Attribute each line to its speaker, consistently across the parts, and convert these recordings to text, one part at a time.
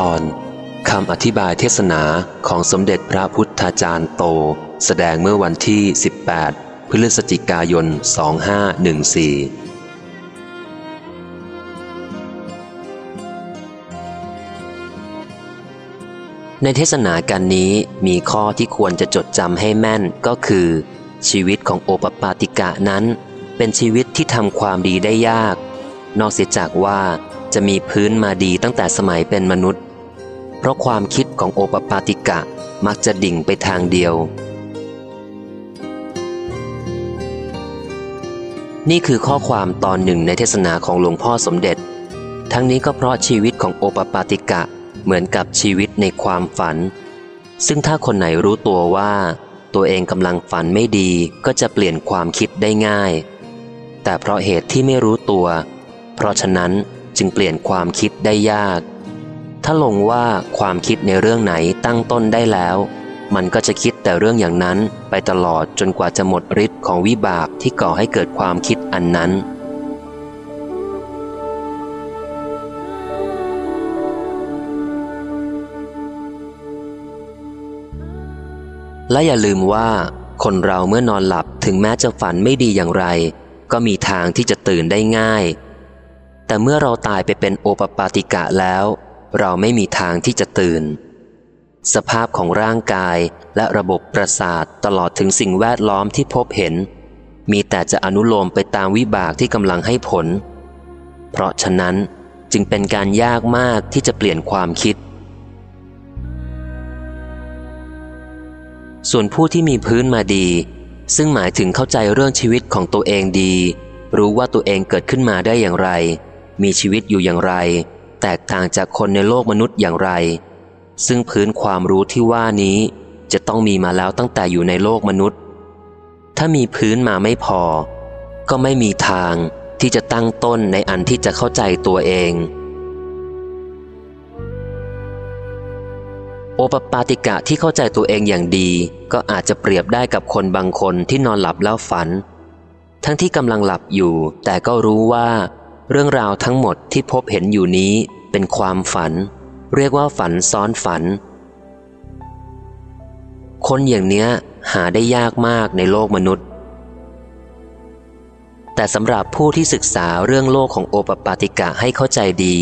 Speaker 1: ตอนคำอธิบายเทศนาของสมเด็จพระพุทธาจารย์โต แสดงเมื่อวันที่ 18 พฤศจิกายน 2514 ในเทศนาการนี้มีข้อที่ควรจะจดจำให้แม่นก็คือ ชีวิตของโอปปาติกะนั้น เป็นชีวิตที่ทำความดีได้ยาก นอกเสียจากว่าจะมีพื้นมาดีตั้งแต่สมัยเป็นมนุษย์ เพราะความคิดของโอปปาติกะมักจะดิ่งไปทางเดียว นี่คือข้อความตอนหนึ่งในเทศนาของหลวงพ่อสมเด็จ ทั้งนี้ก็เพราะชีวิตของโอปปาติกะเหมือนกับชีวิตในความฝัน ซึ่งถ้าคนไหนรู้ตัวว่า ตัวเองกำลังฝันไม่ดีก็จะเปลี่ยนความคิดได้ง่าย แต่เพราะเหตุที่ไม่รู้ตัว เพราะฉะนั้นจึงเปลี่ยนความคิดได้ยาก ถ้าลงว่าความคิดในเรื่องไหนตั้งต้นได้แล้ว มันก็จะคิดแต่เรื่องอย่างนั้นไปตลอดจนกว่าจะหมดฤทธิ์ของวิบากที่ก่อให้เกิดความคิดอันนั้น และอย่าลืมว่า คนเราเมื่อนอนหลับถึงแม้จะฝันไม่ดีอย่างไร ก็มีทางที่จะตื่นได้ง่าย แต่เมื่อเราตายไปเป็นโอปปาติกะแล้ว เราไม่มีทางที่จะตื่น สภาพของร่างกายและระบบประสาทตลอดถึงสิ่งแวดล้อมที่พบเห็น มีแต่จะอนุโลมไปตามวิบากที่กำลังให้ผล เพราะฉะนั้นจึงเป็นการยากมากที่จะเปลี่ยนความคิด ส่วนผู้ที่มีพื้นมาดี ซึ่งหมายถึงเข้าใจเรื่องชีวิตของตัวเองดี รู้ว่าตัวเองเกิดขึ้นมาได้อย่างไร มีชีวิตอยู่อย่างไร แตกต่างจากคนในโลกมนุษย์อย่างไร ซึ่งพื้นความรู้ที่ว่านี้จะต้องมีมาแล้วตั้งแต่อยู่ในโลกมนุษย์ ถ้ามีพื้นมาไม่พอ ก็ไม่มีทางที่จะตั้งต้นในอันที่จะเข้าใจตัวเอง โอปปาติกะที่เข้าใจตัวเองอย่างดี ก็อาจจะเปรียบได้กับคนบางคนที่นอนหลับแล้วฝัน ทั้งที่กำลังหลับอยู่ แต่ก็รู้ว่า เรื่องราวทั้งหมดที่พบเห็นอยู่นี้เป็นความฝัน เรียกว่าฝันซ้อนฝัน คนอย่างเนี้ยหาได้ยากมากในโลกมนุษย์ แต่สำหรับผู้ที่ศึกษาเรื่องโลกของโอปปาติกะให้เข้าใจดี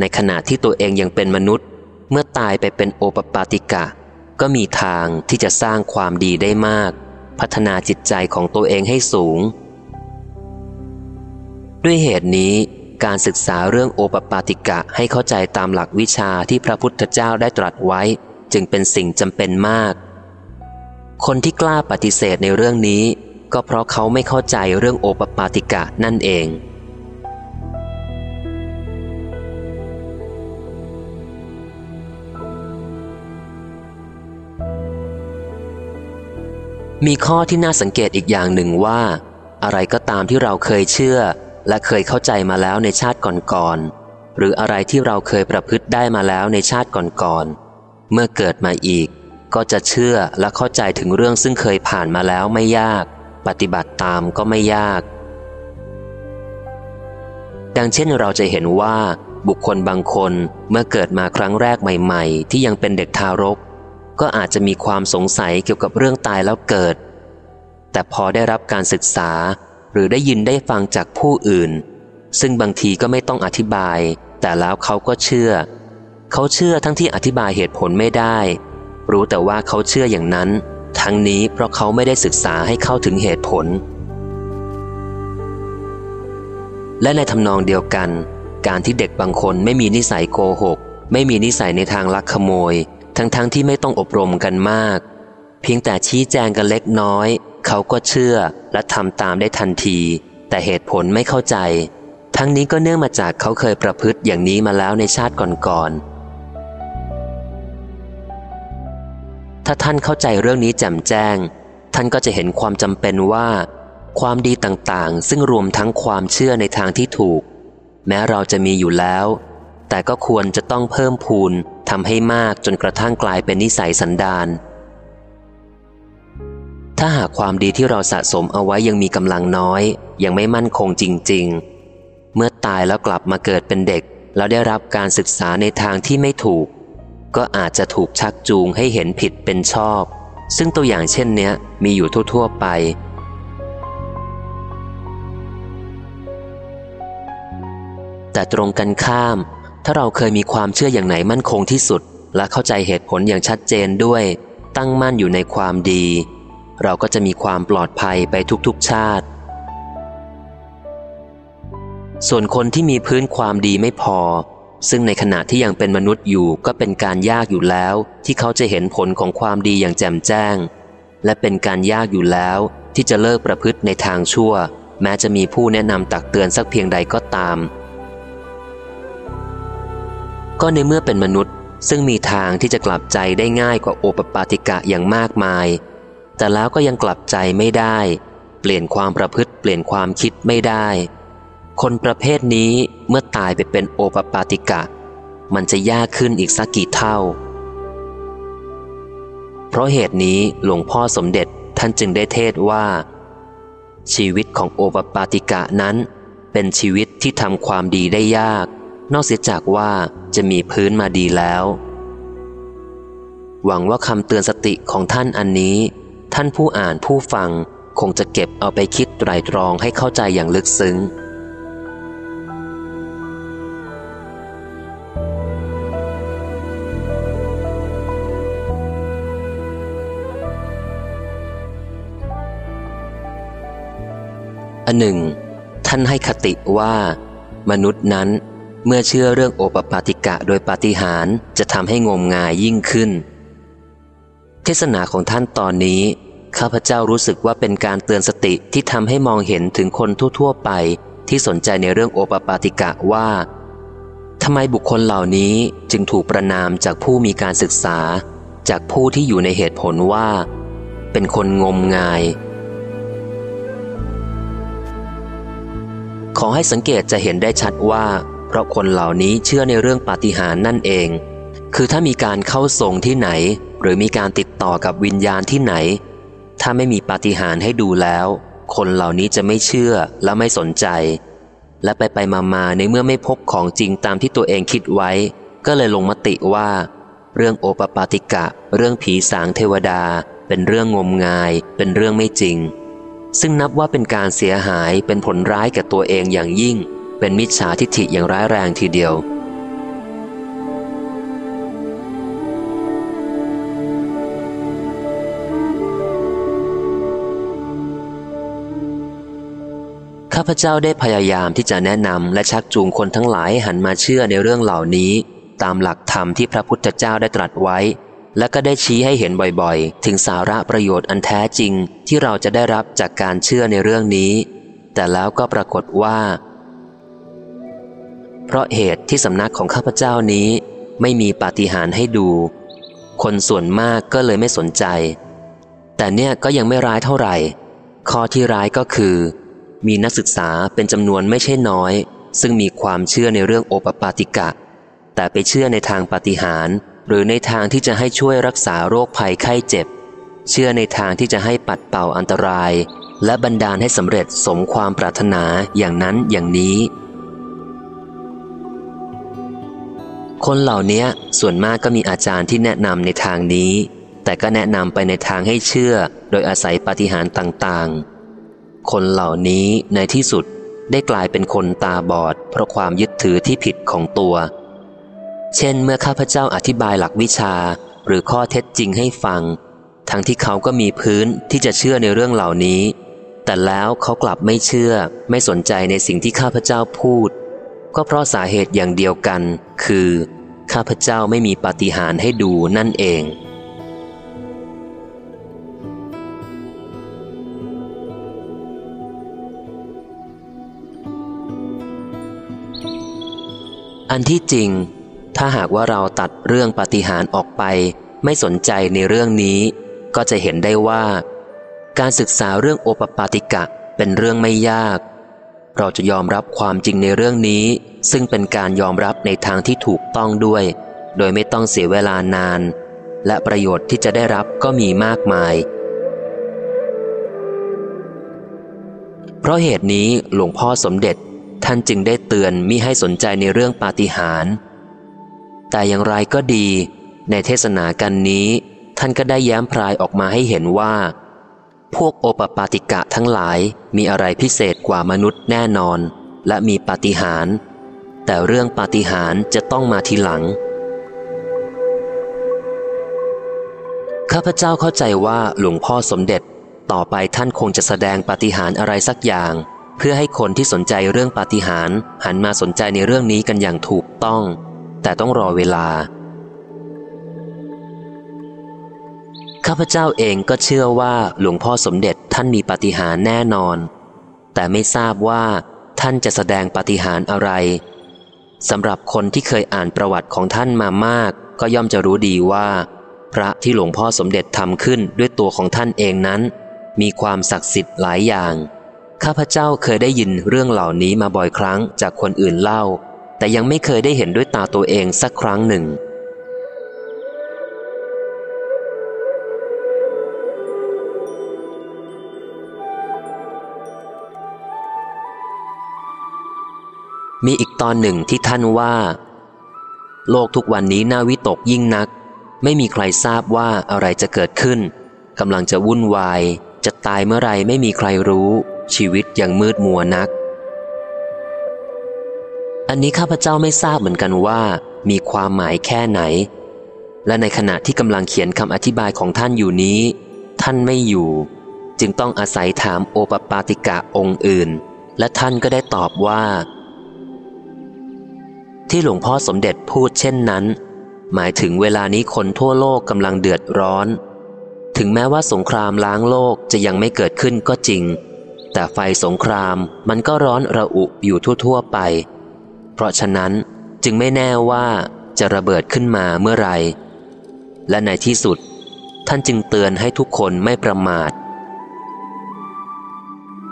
Speaker 1: ในขณะที่ตัวเองยังเป็นมนุษย์ เมื่อตายไปเป็นโอปปาติกะ ก็มีทางที่จะสร้างความดีได้มาก พัฒนาจิตใจของตัวเองให้สูง ด้วยเหตุนี้การศึกษาเรื่องโอปปาติกะให้เข้าใจตามหลักวิชาที่พระพุทธเจ้าได้ตรัสไว้ จึงเป็นสิ่งจำเป็นมาก คนที่กล้าปฏิเสธในเรื่องนี้ ก็เพราะเขาไม่เข้าใจเรื่องโอปปาติกะนั่นเอง มีข้อที่น่าสังเกตอีกอย่างหนึ่งว่า อะไรก็ตามที่เราเคยเชื่อ และเคยเข้าใจมาแล้วในชาติก่อนๆหรืออะไรที่เราเคยประพฤติได้มาแล้วในชาติก่อนๆเมื่อเกิดมาอีก ก็จะเชื่อและเข้าใจถึงเรื่องซึ่งเคยผ่านมาแล้วไม่ยาก ปฏิบัติตามก็ไม่ยาก ดังเช่นเราจะเห็นว่าบุคคลบางคนเมื่อเกิดมาครั้งแรกใหม่ ๆ ที่ยังเป็นเด็กทารก ก็อาจจะมีความสงสัยเกี่ยวกับเรื่องตายแล้วเกิด แต่พอได้รับการศึกษา หรือได้ยินได้ฟังจากผู้อื่น ซึ่งบางทีก็ไม่ต้องอธิบาย แต่แล้วเขาก็เชื่อ เขาเชื่อทั้งที่อธิบายเหตุผลไม่ได้ รู้แต่ว่าเขาเชื่ออย่างนั้น ทั้งนี้เพราะเขาไม่ได้ศึกษาให้เข้าถึงเหตุผล และในทำนองเดียวกัน การที่เด็กบางคนไม่มีนิสัยโกหก ไม่มีนิสัยในทางลักขโมย ทั้งๆทที่ไม่ต้องอบรมกันมาก เพียงแต่ชี้แจงกันเล็กน้อย เขาก็เชื่อและทำตามได้ทันที แต่เหตุผลไม่เข้าใจ ทั้งนี้ก็เนื่องมาจากเขาเคยประพฤติอย่างนี้มาแล้วในชาติก่อนๆ ถ้าท่านเข้าใจเรื่องนี้แจ่มแจ้ง ท่านก็จะเห็นความจำเป็นว่า ความดีต่างๆ ซึ่งรวมทั้งความเชื่อในทางที่ถูก แม้เราจะมีอยู่แล้ว แต่ก็ควรจะต้องเพิ่มพูนทำให้มากจนกระทั่งกลายเป็นนิสัยสันดาน ถ้าหากความดีที่เราสะสมเอาไว้ยังมีกำลังน้อย ยังไม่มั่นคงจริง ๆ เมื่อตายแล้วกลับมาเกิดเป็นเด็ก แล้วได้รับการศึกษาในทางที่ไม่ถูก ก็อาจจะถูกชักจูงให้เห็นผิดเป็นชอบ ซึ่งตัวอย่างเช่นเนี้ยมีอยู่ทั่ว ๆ ไป แต่ตรงกันข้าม ถ้าเราเคยมีความเชื่ออย่างไหนมั่นคงที่สุด และเข้าใจเหตุผลอย่างชัดเจนด้วย ตั้งมั่นอยู่ในความดี เราก็จะมีความปลอดภัยไปทุกๆชาติ ส่วนคนที่มีพื้นความดีไม่พอ ซึ่งในขณะที่ยังเป็นมนุษย์อยู่ก็เป็นการยากอยู่แล้ว ที่เขาจะเห็นผลของความดีอย่างแจ่มแจ้ง และเป็นการยากอยู่แล้ว ที่จะเลิกประพฤติในทางชั่ว แม้จะมีผู้แนะนำตักเตือนสักเพียงใดก็ตาม ก็ในเมื่อเป็นมนุษย์ซึ่งมีทางที่จะกลับใจได้ง่ายกว่าโอปปาติกะอย่างมากมาย แต่แล้วก็ยังกลับใจไม่ได้ เปลี่ยนความประพฤติเปลี่ยนความคิดไม่ได้ คนประเภทนี้เมื่อตายไปเป็นโอปปาติกะ มันจะยากขึ้นอีกสักกี่เท่า เพราะเหตุนี้หลวงพ่อสมเด็จท่านจึงได้เทศว่า ชีวิตของโอปปาติกะนั้น เป็นชีวิตที่ทำความดีได้ยาก นอกเสียจากว่าจะมีพื้นมาดีแล้วหวังว่าคำเตือนสติของท่านอันนี้ ท่านผู้อ่านผู้ฟังคงจะเก็บเอาไปคิดไตรตรองให้เข้าใจอย่างลึกซึ้ง อันหนึ่ง ท่านให้คติว่า มนุษย์นั้นเมื่อเชื่อเรื่องโอปปาติกะโดยปาฏิหาริย์จะทำให้งมงายยิ่งขึ้น เทศนาของท่านตอนนี้ ข้าพเจ้ารู้สึกว่าเป็นการเตือนสติที่ทำให้มองเห็นถึงคนทั่ว ๆ ไป ที่สนใจในเรื่องโอปปาติกะว่าทำไมบุคคลเหล่านี้จึงถูกประนามจากผู้มีการศึกษา จากผู้ที่อยู่ในเหตุผลว่า เป็นคนงมงาย ขอให้สังเกตจะเห็นได้ชัดว่า เพราะคนเหล่านี้เชื่อในเรื่องปาฏิหาริย์นั่นเอง คือถ้ามีการเข้าทรงที่ไหน หรือมีการติดต่อกับวิญญาณที่ไหน ถ้าไม่มีปาฏิหาริย์ให้ดูแล้ว คนเหล่านี้จะไม่เชื่อและไม่สนใจ และไปไปมามาในเมื่อไม่พบของจริงตามที่ตัวเองคิดไว้ ก็เลยลงมติว่า เรื่องโอปปาติกะ เรื่องผีสางเทวดา เป็นเรื่องงมงาย เป็นเรื่องไม่จริง ซึ่งนับว่าเป็นการเสียหายเป็นผลร้ายแก่ตัวเองอย่างยิ่ง เป็นมิจฉาทิฐิอย่างร้ายแรงทีเดียว ข้าพเจ้าได้พยายามที่จะแนะนำและชักจูงคนทั้งหลายหันมาเชื่อในเรื่องเหล่านี้ ตามหลักธรรมที่พระพุทธเจ้าได้ตรัสไว้ และก็ได้ชี้ให้เห็นบ่อยๆ ถึงสาระประโยชน์อันแท้จริงที่เราจะได้รับจากการเชื่อในเรื่องนี้ แต่แล้วก็ปรากฏว่า เพราะเหตุที่สำนักของข้าพเจ้านี้ ไม่มีปาฏิหาริย์ให้ดู คนส่วนมากก็เลยไม่สนใจ แต่เนี่ยก็ยังไม่ร้ายเท่าไหร่ ข้อที่ร้ายก็คือ มีนักศึกษาเป็นจำนวนไม่ใช่น้อย ซึ่งมีความเชื่อในเรื่องโอปปาติกะ แต่ไปเชื่อในทางปฏิหาร หรือในทางที่จะให้ช่วยรักษาโรคภัยไข้เจ็บ เชื่อในทางที่จะให้ปัดเป่าอันตราย และบันดาลให้สำเร็จสมความปรารถนาอย่างนั้นอย่างนี้ คนเหล่านี้ส่วนมากก็มีอาจารย์ที่แนะนำในทางนี้ แต่ก็แนะนำไปในทางให้เชื่อ โดยอาศัยปฏิหารต่างๆ คนเหล่านี้ในที่สุดได้กลายเป็นคนตาบอด เพราะความยึดถือที่ผิดของตัว เช่น เมื่อข้าพเจ้าอธิบายหลักวิชาหรือข้อเท็จจริงให้ฟัง ทั้งที่เขาก็มีพื้นที่จะเชื่อในเรื่องเหล่านี้ แต่แล้วเขากลับไม่เชื่อ ไม่สนใจในสิ่งที่ข้าพเจ้าพูด ก็เพราะสาเหตุอย่างเดียวกัน คือ ข้าพเจ้าไม่มีปาฏิหาริย์ให้ดูนั่นเอง อันที่จริง ถ้าหากว่าเราตัดเรื่องปฏิหารออกไป ไม่สนใจในเรื่องนี้ ก็จะเห็นได้ว่า การศึกษาเรื่องโอปปาติกะเป็นเรื่องไม่ยาก เราจะยอมรับความจริงในเรื่องนี้ ซึ่งเป็นการยอมรับในทางที่ถูกต้องด้วย โดยไม่ต้องเสียเวลานาน และประโยชน์ที่จะได้รับก็มีมากมาย เพราะเหตุนี้หลวงพ่อสมเด็จ ท่านจึงได้เตือนมิให้สนใจในเรื่องปาฏิหาริย์แต่อย่างไรก็ดี ในเทศนากันนี้ ท่านก็ได้แย้มพรายออกมาให้เห็นว่า พวกโอปปาติกะทั้งหลายมีอะไรพิเศษกว่ามนุษย์แน่นอน และมีปาฏิหาริย์แต่เรื่องปาฏิหาริย์จะต้องมาทีหลังข้าพเจ้าเข้าใจว่าหลวงพ่อสมเด็จต่อไปท่านคงจะแสดงปาฏิหาริย์อะไรสักอย่าง พื่อให้คนที่สนใจเรื่องปาฏิหาริย์หันมาสนใจในเรื่องนี้กันอย่างถูกต้อง แต่ต้องรอเวลา ข้าพเจ้าเองก็เชื่อว่าหลวงพ่อสมเด็จท่านมีปาฏิหาริย์แน่นอน แต่ไม่ทราบว่าท่านจะแสดงปาฏิหาริย์อะไรสำหรับคนที่เคยอ่านประวัติของท่านมามาก ก็ย่อมจะรู้ดีว่า พระที่หลวงพ่อสมเด็จทำขึ้นด้วยตัวของท่านเองนั้น มีความศักดิ์สิทธิ์หลายอย่าง ข้าพเจ้าเคยได้ยินเรื่องเหล่านี้มาบ่อยครั้งจากคนอื่นเล่า แต่ยังไม่เคยได้เห็นด้วยตาตัวเองสักครั้งหนึ่ง มีอีกตอนหนึ่งที่ท่านว่า โลกทุกวันนี้น่าวิตกยิ่งนัก ไม่มีใครทราบว่าอะไรจะเกิดขึ้นกำลังจะวุ่นวาย จะตายเมื่อไรไม่มีใครรู้ ชีวิตยังมืดมัวนัก อันนี้ข้าพเจ้าไม่ทราบเหมือนกันว่า มีความหมายแค่ไหน และในขณะที่กำลังเขียนคำอธิบายของท่านอยู่นี้ ท่านไม่อยู่ จึงต้องอาศัยถามโอปปาติกะองค์อื่น และท่านก็ได้ตอบว่า ที่หลวงพ่อสมเด็จพูดเช่นนั้น หมายถึงเวลานี้คนทั่วโลกกำลังเดือดร้อนถึงแม้ว่าสงครามล้างโลกจะยังไม่เกิดขึ้นก็จริง แต่ไฟสงครามมันก็ร้อนระอุอยู่ทั่วๆไป เพราะฉะนั้นจึงไม่แน่ว่าจะระเบิดขึ้นมาเมื่อไร และในที่สุด ท่านจึงเตือนให้ทุกคนไม่ประมาท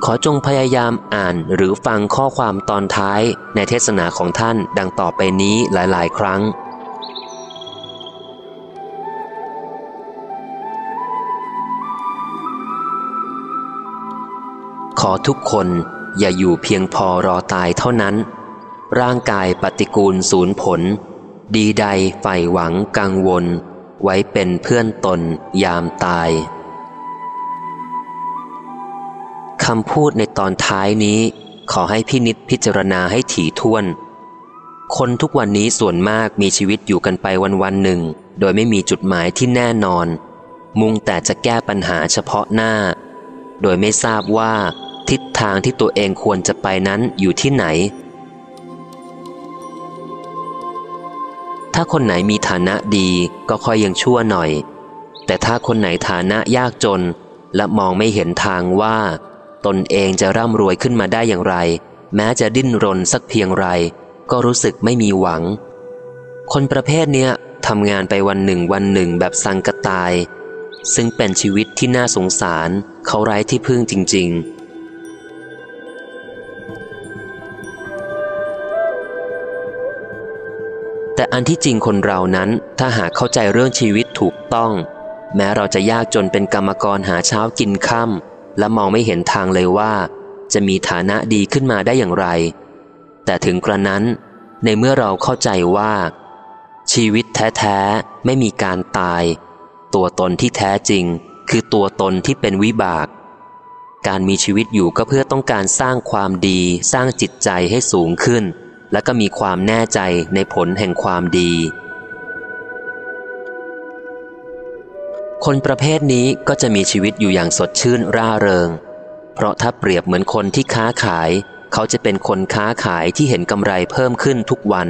Speaker 1: ขอจงพยายามอ่านหรือฟังข้อความตอนท้ายในเทศนาของท่านดังต่อไปนี้หลายๆ ครั้ง ขอทุกคนอย่าอยู่เพียงพอรอตายเท่านั้น ร่างกายปฏิกูลศูนย์ผล ดีใดใฝ่หวังกังวล ไว้เป็นเพื่อนตนยามตายคำพูดในตอนท้ายนี้ ขอให้พี่นิดพิจารณาให้ถี่ถ้วน คนทุกวันนี้ส่วนมากมีชีวิตอยู่กันไปวันวันหนึ่ง โดยไม่มีจุดหมายที่แน่นอน มุ่งแต่จะแก้ปัญหาเฉพาะหน้า โดยไม่ทราบว่า ทิศทางที่ตัวเองควรจะไปนั้นอยู่ที่ไหน ถ้าคนไหนมีฐานะดีก็ค่อยยังชั่วหน่อย แต่ถ้าคนไหนฐานะยากจน และมองไม่เห็นทางว่า ตนเองจะร่ำรวยขึ้นมาได้อย่างไร แม้จะดิ้นรนสักเพียงไร ก็รู้สึกไม่มีหวัง คนประเภทเนี้ยทำงานไปวันหนึ่งวันหนึ่งแบบสังกตาย ซึ่งเป็นชีวิตที่น่าสงสารเขาไร้ที่พึ่งจริง ๆ แต่อันที่จริงคนเรานั้นถ้าหากเข้าใจเรื่องชีวิตถูกต้อง แม้เราจะยากจนเป็นกรรมกรหาเช้ากินค่ำและมองไม่เห็นทางเลยว่า จะมีฐานะดีขึ้นมาได้อย่างไร แต่ถึงกระนั้น ในเมื่อเราเข้าใจว่า ชีวิตแท้ๆไม่มีการตาย ตัวตนที่แท้จริง คือตัวตนที่เป็นวิบาก การมีชีวิตอยู่ก็เพื่อต้องการสร้างความดี สร้างจิตใจให้สูงขึ้น และก็มีความแน่ใจในผลแห่งความดี คนประเภทนี้ก็จะมีชีวิตอยู่อย่างสดชื่นร่าเริง เพราะถ้าเปรียบเหมือนคนที่ค้าขาย เขาจะเป็นคนค้าขายที่เห็นกำไรเพิ่มขึ้นทุกวัน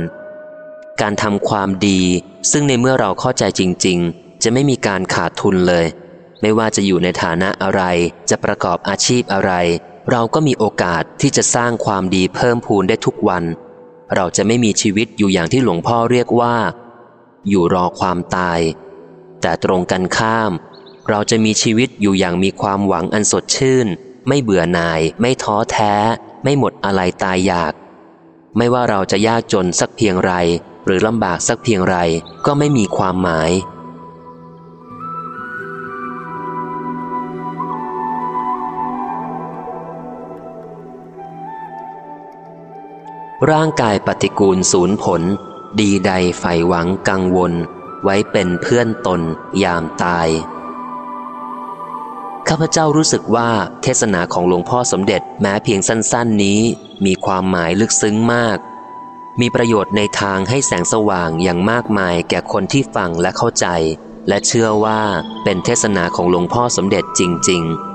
Speaker 1: การทำความดี ซึ่งในเมื่อเราเข้าใจจริง ๆ จะไม่มีการขาดทุนเลย ไม่ว่าจะอยู่ในฐานะอะไร จะประกอบอาชีพอะไรเราก็มีโอกาสที่จะสร้างความดีเพิ่มพูนได้ทุกวัน เราจะไม่มีชีวิตอยู่อย่างที่หลวงพ่อเรียกว่า อยู่รอความตาย แต่ตรงกันข้าม เราจะมีชีวิตอยู่อย่างมีความหวังอันสดชื่น ไม่เบื่อหน่าย ไม่ท้อแท้ ไม่หมดอะไรตายอยาก ไม่ว่าเราจะยากจนสักเพียงไร หรือลำบากสักเพียงไรก็ไม่มีความหมาย ร่างกายปฏิกูลศูนย์ผล ดีใดใฝ่หวังกังวล ไว้เป็นเพื่อนตนยามตาย ข้าพเจ้ารู้สึกว่าเทศนาของหลวงพ่อสมเด็จแม้เพียงสั้น ๆ นี้ มีความหมายลึกซึ้งมาก มีประโยชน์ในทางให้แสงสว่างอย่างมากมายแก่คนที่ฟังและเข้าใจ และเชื่อว่าเป็นเทศนาของหลวงพ่อสมเด็จจริง ๆ